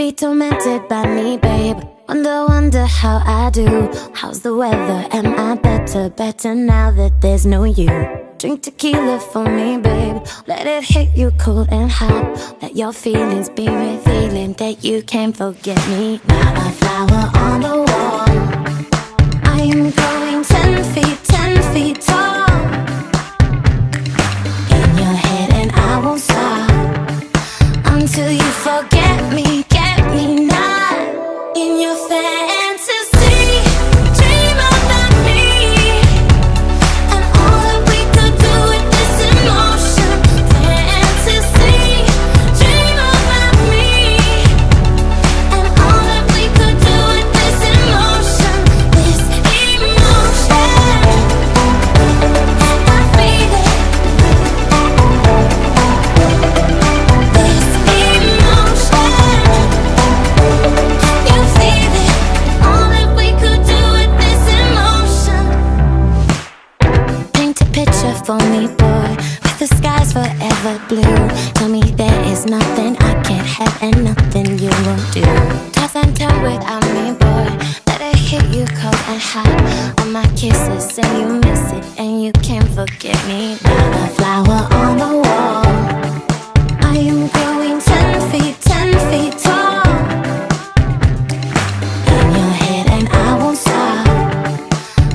be tormented by me, babe. Wonder, wonder how I do. How's the weather? Am I better, better now that there's no you? Drink tequila for me, babe. Let it hit you cold and hot. Let your feelings be revealing that you can't forget me. Not a flower on the wall. I am going ten feet, ten feet tall. In your head, and I won't stop until you forget me, get me for me, boy. With the skies forever blue. Tell me there is nothing I can't have And nothing you won't do. Toss and turn without me, boy. Let it hit you cold and hot. All my kisses and you miss it And you can't forget me Not a flower on the wall. I am growing ten feet, ten feet tall. In your head and I won't stop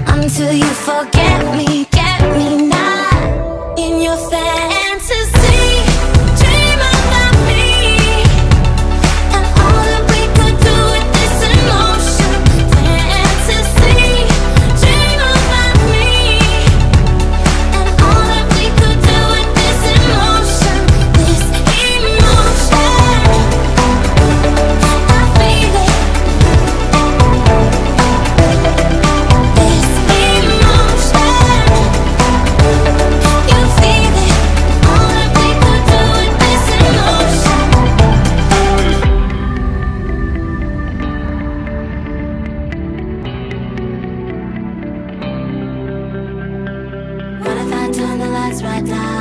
Until you forget me. right now.